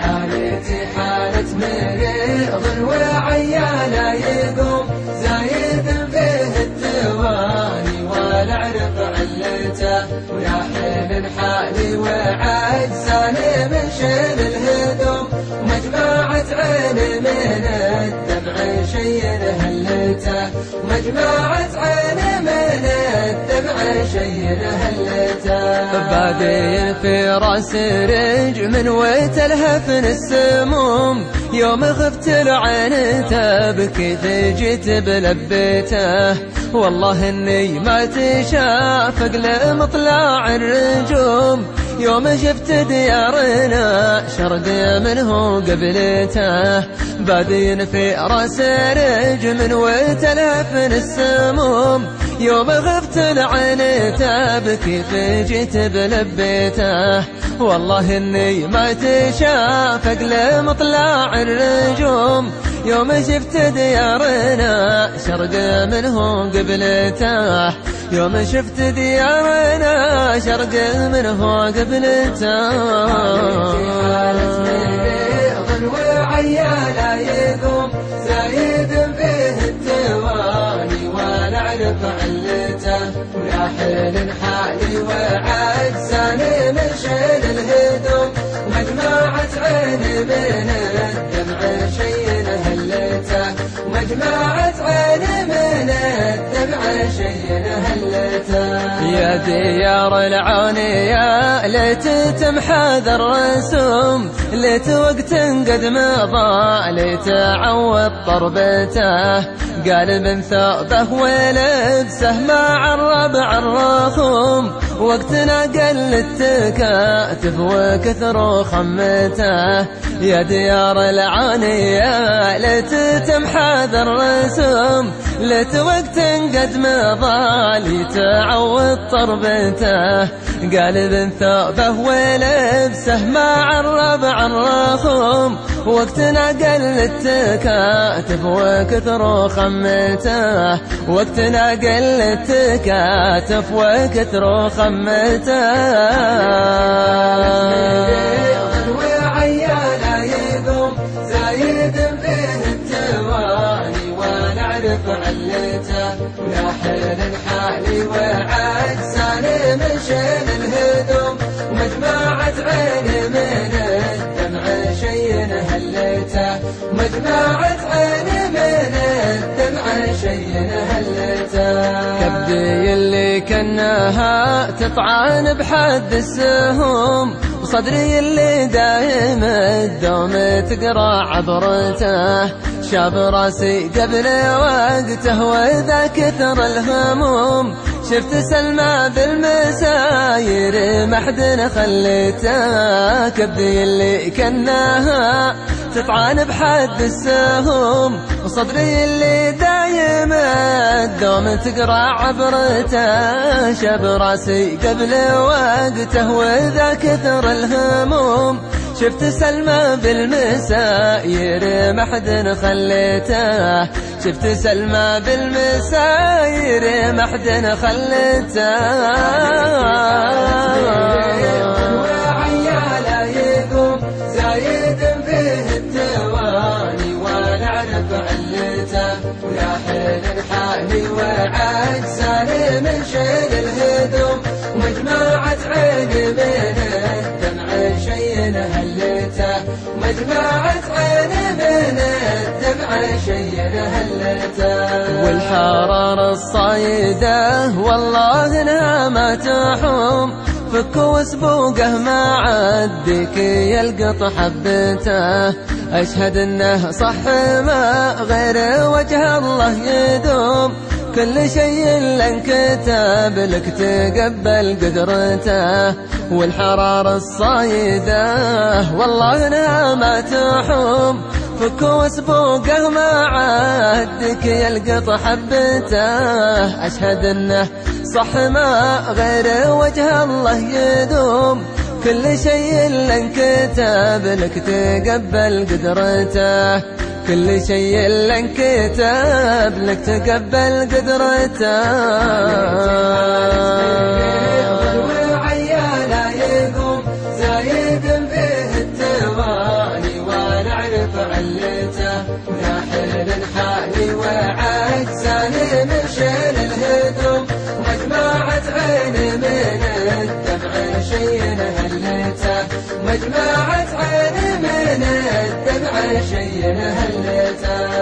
حالتي حالة مريض وعيانا يقوم زايد فيه التواني ولا اعرف علته. ويا حين حالي وعجزاني من شيل الهدوم. مجمعة عيني من الدمع شي هلته. مجمعة عيني بعدين في رأس رج من وتلهفن السموم يوم خفت العين تبكي جيت بلبيته والله إني ما تشافق لمطلع الرجوم. يوم شفت ديارنا شرق منه قبلته. بادين في رأس رجم وتلفن السموم يوم غفت العين تبكي فجيت بلبيته. والله إني ما تشافق لمطلع الرجوم. يوم شفت ديارنا شرق منه قبلته. يوم شفت ديارنا شرق منه قبلته. وعيالا يقوم زايد من الدمع شي هلته مجمعة عيني من الدمع شي هلته يا ديار العانية ليت تمحى ذا الرسوم ليت وقت قد مضى ليت عوض طربته قال من ثوبه ولبسه مع الربع الرخوم وقتنا قل التكاتف وكثر خمته. يا ديار العانية ليت تمحى ذا ليت وقت قد مضى ليتعوض طربته. قال بن ثوبه ولبسه مع الربع الرخوم وقتنا قل التكاتف وكثر خمته. وقتنا قل التكاتف وكثر خمته. وعيانا يقوم زايد فيه التواني ولا اعرف علته ويا حيل حالي وعجزاني من شيل الهدوم. ومجمعة عيني من مجمعة عيني من الدمع شي هلته كبدي اللي كناها تطعن بحد السهوم وصدري اللي دايم الدوم تقرأ عبرته. شاب راسي قبل وقته واذا كثر الهموم شفت سلمى بالمساير ما حد خليته. كبدي اللي كناها تطعن بحد السهوم وصدري اللي دايم الدوم تقرأ عبرته شاب راسي قبل وقته وإذا كثر الهموم شفت سلمى بالمساير ما حد خليته. شفت سلمى بالمساير ما حد خليته. حين حالي وعجزاني من شيل الهدوم ومجمعة عيني من الدمع شي هلته. مجمعة عيني من الدمع شي هلته. والحرارة الصايدة والله ما تحوم. فك وسبوقه ما عدك يلقط حبته. أشهد أنه صح ما غير وجه الله يدوم. كل شيء لانكتب لك تقبل قدرته والحرارة الصايدة والله أنها ما تحوم. فك وسبوقه ما عادك يلقط حبته أشهد أنه صح ما غير وجه الله يدوم. كل شيء لنكتاب لك تقبل قدرته. كل شيء لنكتاب لك تقبل قدرته. زايد به التوالي ونعرف علته. هلته مجموعة عين من الدمع شي هلته